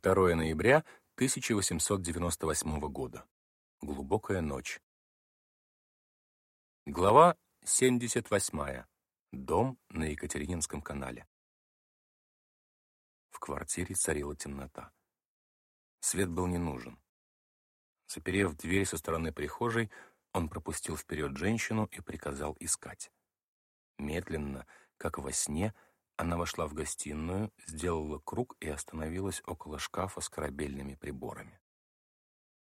2 ноября 1898 года. Глубокая ночь. Глава 78. Дом на Екатерининском канале. В квартире царила темнота. Свет был не нужен. Заперев дверь со стороны прихожей, он пропустил вперед женщину и приказал искать. Медленно, как во сне, она вошла в гостиную, сделала круг и остановилась около шкафа с корабельными приборами.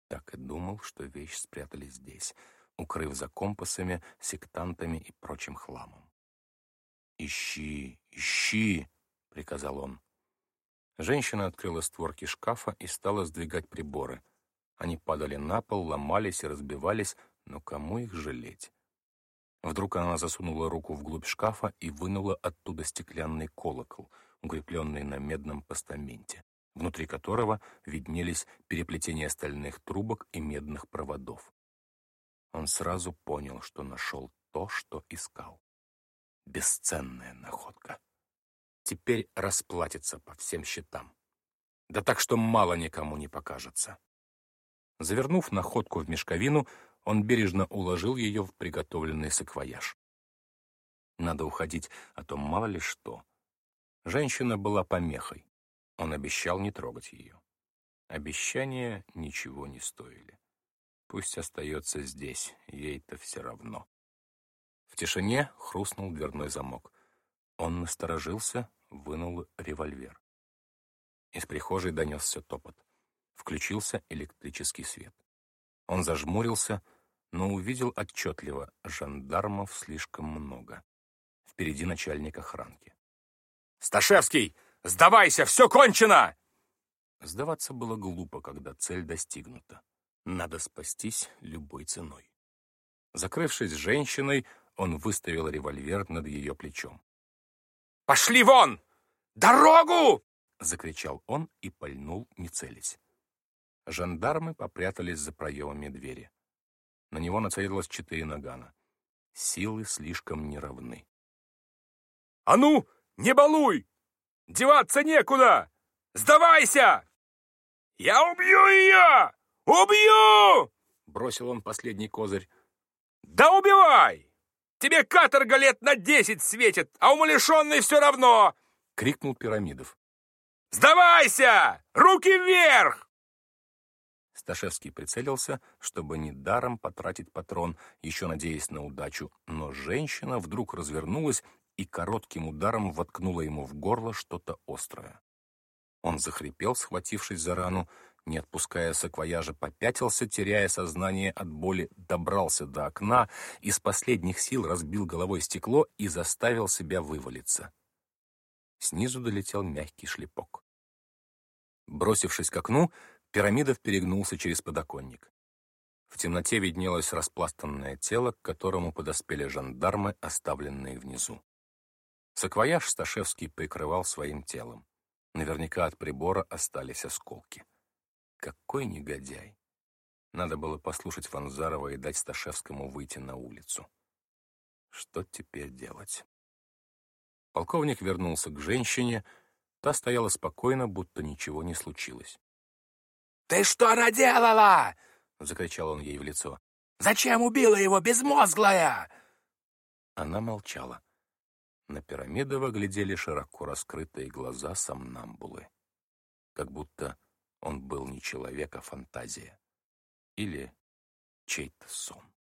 Так и думал, что вещь спрятали здесь, укрыв за компасами, сектантами и прочим хламом. «Ищи, ищи!» — приказал он. Женщина открыла створки шкафа и стала сдвигать приборы. Они падали на пол, ломались и разбивались, но кому их жалеть? Вдруг она засунула руку вглубь шкафа и вынула оттуда стеклянный колокол, укрепленный на медном постаменте, внутри которого виднелись переплетения стальных трубок и медных проводов. Он сразу понял, что нашел то, что искал. Бесценная находка. Теперь расплатится по всем счетам. Да так, что мало никому не покажется. Завернув находку в мешковину, он бережно уложил ее в приготовленный саквояж. Надо уходить, а то мало ли что. Женщина была помехой. Он обещал не трогать ее. Обещания ничего не стоили. Пусть остается здесь, ей-то все равно. В тишине хрустнул дверной замок. Он насторожился, вынул револьвер. Из прихожей донесся топот. Включился электрический свет. Он зажмурился, но увидел отчетливо, жандармов слишком много. Впереди начальник охранки. «Сташевский! Сдавайся! Все кончено!» Сдаваться было глупо, когда цель достигнута. Надо спастись любой ценой. Закрывшись женщиной, он выставил револьвер над ее плечом. «Пошли вон! Дорогу!» — закричал он и пальнул, не целясь. Жандармы попрятались за проемами двери. На него нацелилось четыре нагана. Силы слишком неравны. «А ну, не балуй! Деваться некуда! Сдавайся! Я убью ее! Убью!» Бросил он последний козырь. «Да убивай! Тебе каторга лет на десять светит, а умалишенный все равно!» — крикнул Пирамидов. «Сдавайся! Руки вверх!» Сташевский прицелился, чтобы не даром потратить патрон, еще надеясь на удачу, но женщина вдруг развернулась и коротким ударом воткнула ему в горло что-то острое. Он захрипел, схватившись за рану, не отпуская саквояжа, попятился, теряя сознание от боли, добрался до окна, из последних сил разбил головой стекло и заставил себя вывалиться. Снизу долетел мягкий шлепок. Бросившись к окну, Пирамидов перегнулся через подоконник. В темноте виднелось распластанное тело, к которому подоспели жандармы, оставленные внизу. Саквояж Сташевский прикрывал своим телом. Наверняка от прибора остались осколки. Какой негодяй! Надо было послушать Ванзарова и дать Сташевскому выйти на улицу. Что теперь делать? Полковник вернулся к женщине. Та стояла спокойно, будто ничего не случилось. «Ты что наделала?» — закричал он ей в лицо. «Зачем убила его, безмозглая?» Она молчала. На Пирамидова глядели широко раскрытые глаза сомнамбулы. Как будто он был не человек, а фантазия. Или чей-то сон.